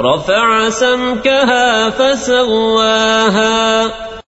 رفع سمكها فسواها.